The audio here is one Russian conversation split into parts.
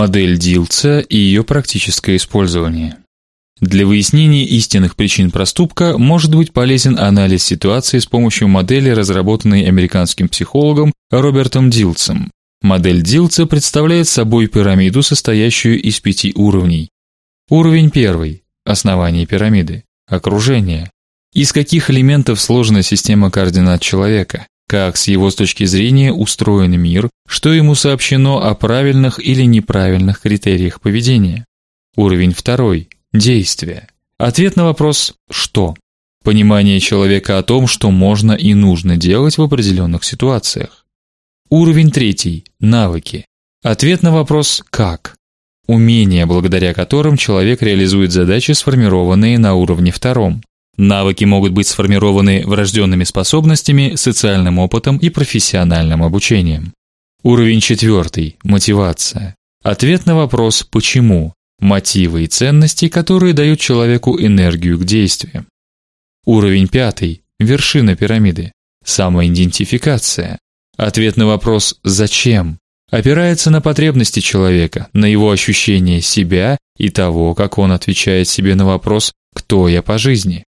Модель Дилца и ее практическое использование. Для выяснения истинных причин проступка может быть полезен анализ ситуации с помощью модели, разработанной американским психологом Робертом Дилцем. Модель Дилца представляет собой пирамиду, состоящую из пяти уровней. Уровень первый основание пирамиды окружение. Из каких элементов сложена система координат человека? Как с его с точки зрения устроен мир? Что ему сообщено о правильных или неправильных критериях поведения? Уровень второй Действие. Ответ на вопрос что. Понимание человека о том, что можно и нужно делать в определенных ситуациях. Уровень третий навыки. Ответ на вопрос как. Умения, благодаря которым человек реализует задачи, сформированные на уровне втором. Навыки могут быть сформированы врожденными способностями, социальным опытом и профессиональным обучением. Уровень четвертый мотивация. Ответ на вопрос почему мотивы и ценности, которые дают человеку энергию к действию. Уровень пятый вершина пирамиды самоидентификация. Ответ на вопрос зачем опирается на потребности человека, на его ощущение себя и того, как он отвечает себе на вопрос кто я по жизни.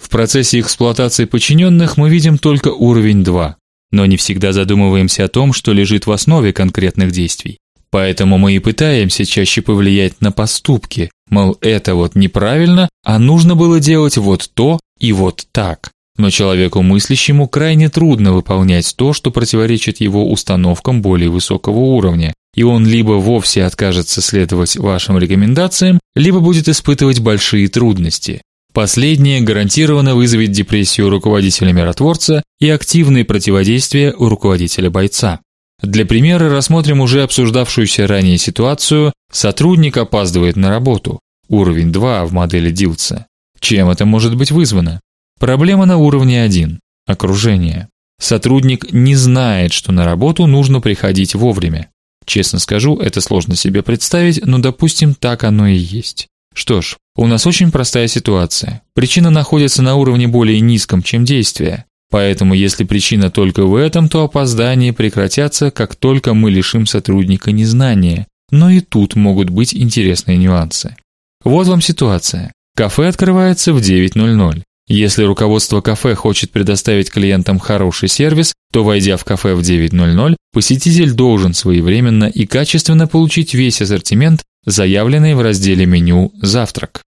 В процессе эксплуатации подчиненных мы видим только уровень 2, но не всегда задумываемся о том, что лежит в основе конкретных действий. Поэтому мы и пытаемся чаще повлиять на поступки. Мол, это вот неправильно, а нужно было делать вот то и вот так. Но человеку мыслящему крайне трудно выполнять то, что противоречит его установкам более высокого уровня, и он либо вовсе откажется следовать вашим рекомендациям, либо будет испытывать большие трудности. Последнее гарантированно вызовет депрессию руководителя-миротворца и активное противодействие у руководителя-бойца. Для примера рассмотрим уже обсуждавшуюся ранее ситуацию: сотрудник опаздывает на работу. Уровень 2 в модели Дилца. Чем это может быть вызвано? Проблема на уровне 1 окружение. Сотрудник не знает, что на работу нужно приходить вовремя. Честно скажу, это сложно себе представить, но допустим, так оно и есть. Что ж, у нас очень простая ситуация. Причина находится на уровне более низком, чем действие. Поэтому, если причина только в этом, то опоздания прекратятся, как только мы лишим сотрудника незнания. Но и тут могут быть интересные нюансы. Вот вам ситуация. Кафе открывается в 9:00. Если руководство кафе хочет предоставить клиентам хороший сервис, то войдя в кафе в 9:00, посетитель должен своевременно и качественно получить весь ассортимент, заявленный в разделе меню Завтрак.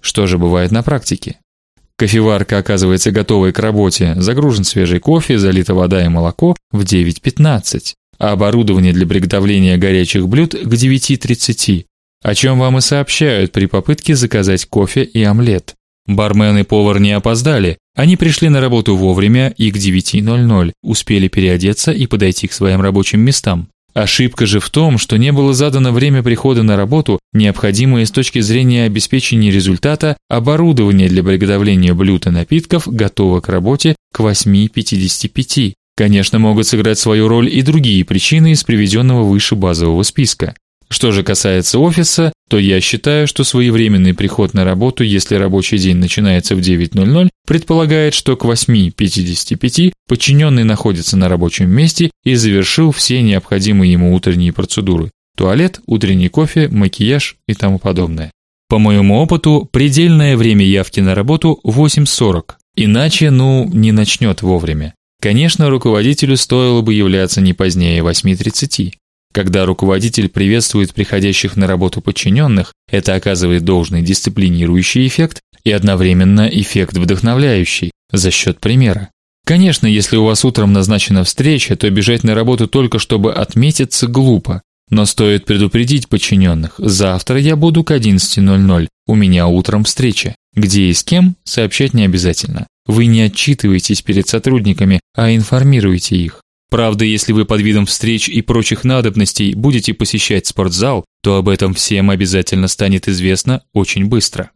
Что же бывает на практике? Кофеварка оказывается готовой к работе. Загружен свежий кофе, залита вода и молоко в 9:15, а оборудование для приготовления горячих блюд к 9:30. О чем вам и сообщают при попытке заказать кофе и омлет. Бармен и повар не опоздали. Они пришли на работу вовремя и к 9:00 успели переодеться и подойти к своим рабочим местам. Ошибка же в том, что не было задано время прихода на работу, необходимое с точки зрения обеспечения результата оборудование для приготовления блюд и напитков готово к работе к 8:55. Конечно, могут сыграть свою роль и другие причины из приведенного выше базового списка. Что же касается офиса, то я считаю, что своевременный приход на работу, если рабочий день начинается в 9:00, предполагает, что к 8:55 подчиненный находится на рабочем месте и завершил все необходимые ему утренние процедуры: туалет, утренний кофе, макияж и тому подобное. По моему опыту, предельное время явки на работу 8:40. Иначе, ну, не начнет вовремя. Конечно, руководителю стоило бы являться не позднее 8:30. Когда руководитель приветствует приходящих на работу подчиненных, это оказывает должный дисциплинирующий эффект и одновременно эффект вдохновляющий за счет примера. Конечно, если у вас утром назначена встреча, то бежать на работу только чтобы отметиться глупо. Но стоит предупредить подчиненных: завтра я буду к 11:00. У меня утром встреча. Где и с кем сообщать не обязательно. Вы не отчитываетесь перед сотрудниками, а информируете их. Правда, если вы под видом встреч и прочих надобностей будете посещать спортзал, то об этом всем обязательно станет известно очень быстро.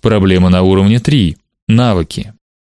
Проблема на уровне 3 навыки.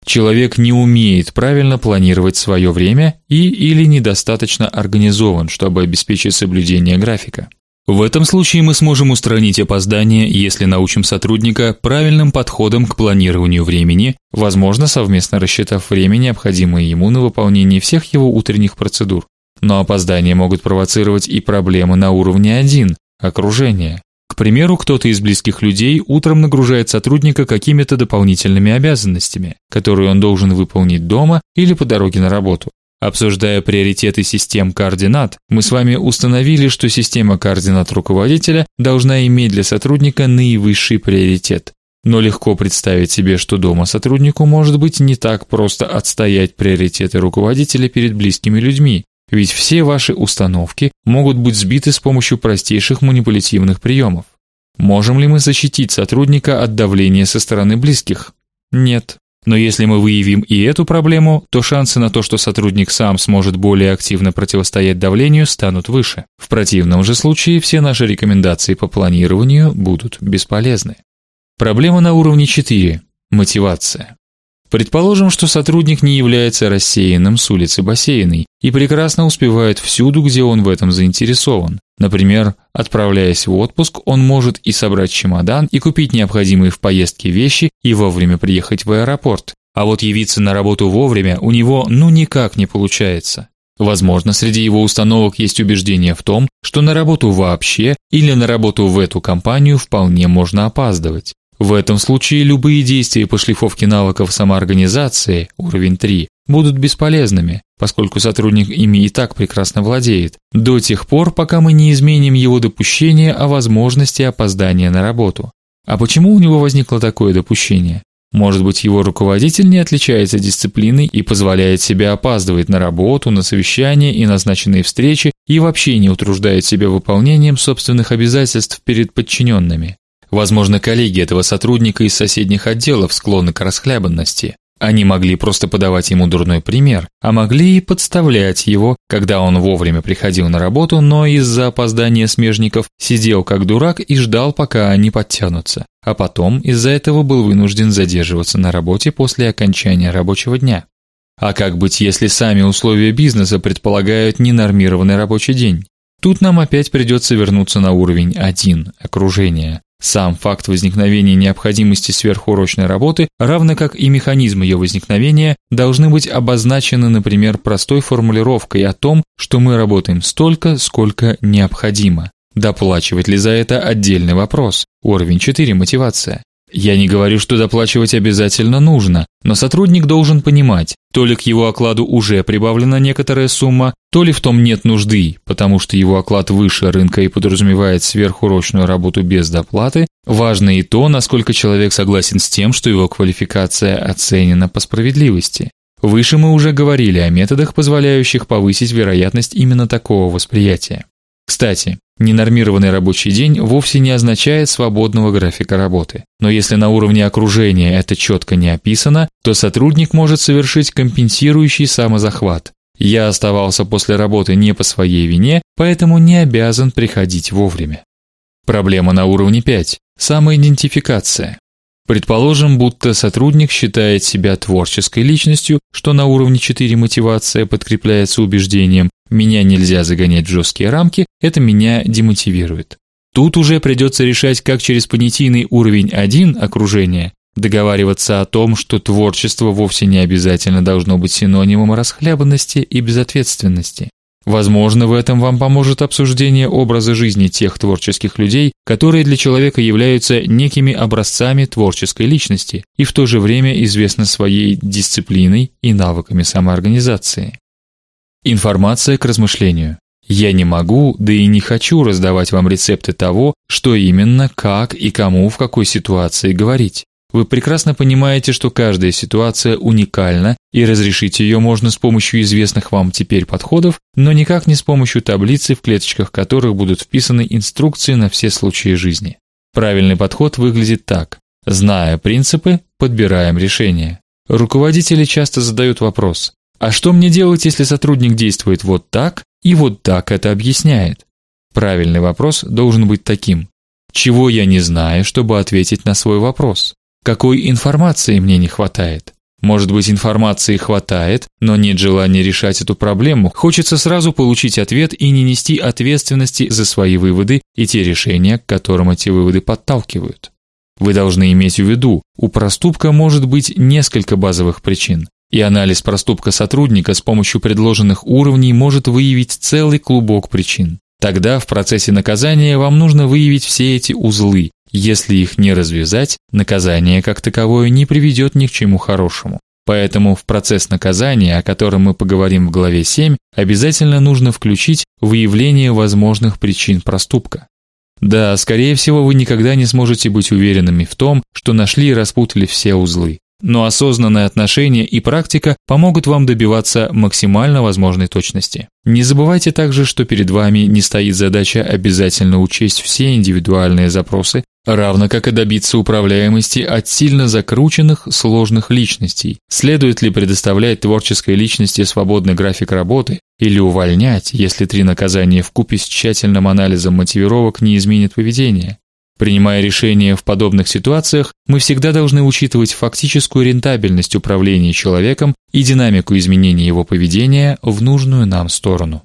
Человек не умеет правильно планировать свое время и или недостаточно организован, чтобы обеспечить соблюдение графика. В этом случае мы сможем устранить опоздание, если научим сотрудника правильным подходам к планированию времени, возможно, совместно рассчитав время, необходимое ему на выполнение всех его утренних процедур. Но опоздания могут провоцировать и проблемы на уровне 1 окружение. К примеру, кто-то из близких людей утром нагружает сотрудника какими-то дополнительными обязанностями, которые он должен выполнить дома или по дороге на работу. Обсуждая приоритеты систем координат, мы с вами установили, что система координат руководителя должна иметь для сотрудника наивысший приоритет. Но легко представить себе, что дома сотруднику может быть не так просто отстоять приоритеты руководителя перед близкими людьми, ведь все ваши установки могут быть сбиты с помощью простейших манипулятивных приемов. Можем ли мы защитить сотрудника от давления со стороны близких? Нет. Но если мы выявим и эту проблему, то шансы на то, что сотрудник сам сможет более активно противостоять давлению, станут выше. В противном же случае все наши рекомендации по планированию будут бесполезны. Проблема на уровне 4 мотивация. Предположим, что сотрудник не является рассеянным с улицы бассейной и прекрасно успевает всюду, где он в этом заинтересован. Например, отправляясь в отпуск, он может и собрать чемодан, и купить необходимые в поездке вещи, и вовремя приехать в аэропорт. А вот явиться на работу вовремя у него ну никак не получается. Возможно, среди его установок есть убеждение в том, что на работу вообще или на работу в эту компанию вполне можно опаздывать. В этом случае любые действия по шлифовке навыков самоорганизации, уровень 3, будут бесполезными, поскольку сотрудник ими и так прекрасно владеет, до тех пор, пока мы не изменим его допущение о возможности опоздания на работу. А почему у него возникло такое допущение? Может быть, его руководитель не отличается дисциплиной и позволяет себе опаздывать на работу, на совещания и назначенные встречи и вообще не утруждает себя выполнением собственных обязательств перед подчиненными. Возможно, коллеги этого сотрудника из соседних отделов склонны к расхлябанности. Они могли просто подавать ему дурной пример, а могли и подставлять его, когда он вовремя приходил на работу, но из-за опоздания смежников сидел как дурак и ждал, пока они подтянутся. А потом из-за этого был вынужден задерживаться на работе после окончания рабочего дня. А как быть, если сами условия бизнеса предполагают ненормированный рабочий день? Тут нам опять придется вернуться на уровень 1 окружения. Сам факт возникновения необходимости сверхурочной работы, равно как и механизм ее возникновения, должны быть обозначены, например, простой формулировкой о том, что мы работаем столько, сколько необходимо. Доплачивать ли за это отдельный вопрос. Уровень 4 мотивация. Я не говорю, что доплачивать обязательно нужно, но сотрудник должен понимать, то ли к его окладу уже прибавлена некоторая сумма, то ли в том нет нужды, потому что его оклад выше рынка и подразумевает сверхурочную работу без доплаты. Важно и то, насколько человек согласен с тем, что его квалификация оценена по справедливости. Выше мы уже говорили о методах, позволяющих повысить вероятность именно такого восприятия. Кстати, ненормированный рабочий день вовсе не означает свободного графика работы. Но если на уровне окружения это четко не описано, то сотрудник может совершить компенсирующий самозахват. Я оставался после работы не по своей вине, поэтому не обязан приходить вовремя. Проблема на уровне 5. Самоидентификация. Предположим, будто сотрудник считает себя творческой личностью, что на уровне 4 мотивация подкрепляется убеждением меня нельзя загонять в жесткие рамки, это меня демотивирует. Тут уже придется решать, как через понятийный уровень 1 окружения договариваться о том, что творчество вовсе не обязательно должно быть синонимом расхлябанности и безответственности. Возможно, в этом вам поможет обсуждение образа жизни тех творческих людей, которые для человека являются некими образцами творческой личности и в то же время известны своей дисциплиной и навыками самоорганизации. Информация к размышлению. Я не могу, да и не хочу раздавать вам рецепты того, что именно, как и кому в какой ситуации говорить. Вы прекрасно понимаете, что каждая ситуация уникальна, и разрешить ее можно с помощью известных вам теперь подходов, но никак не с помощью таблицы, в клеточках которых будут вписаны инструкции на все случаи жизни. Правильный подход выглядит так: зная принципы, подбираем решения. Руководители часто задают вопрос: а что мне делать, если сотрудник действует вот так и вот так это объясняет? Правильный вопрос должен быть таким: чего я не знаю, чтобы ответить на свой вопрос? Какой информации мне не хватает? Может быть, информации хватает, но нет желания решать эту проблему. Хочется сразу получить ответ и не нести ответственности за свои выводы и те решения, к которым эти выводы подталкивают. Вы должны иметь в виду, у проступка может быть несколько базовых причин, и анализ проступка сотрудника с помощью предложенных уровней может выявить целый клубок причин. Тогда в процессе наказания вам нужно выявить все эти узлы. Если их не развязать, наказание как таковое не приведет ни к чему хорошему. Поэтому в процесс наказания, о котором мы поговорим в главе 7, обязательно нужно включить выявление возможных причин проступка. Да, скорее всего, вы никогда не сможете быть уверенными в том, что нашли и распутали все узлы. Но осознанное отношение и практика помогут вам добиваться максимально возможной точности. Не забывайте также, что перед вами не стоит задача обязательно учесть все индивидуальные запросы, равно как и добиться управляемости от сильно закрученных, сложных личностей. Следует ли предоставлять творческой личности свободный график работы или увольнять, если три наказания вкупе с тщательным анализом мотивировок не изменят поведение? Принимая решения в подобных ситуациях, мы всегда должны учитывать фактическую рентабельность управления человеком и динамику изменения его поведения в нужную нам сторону.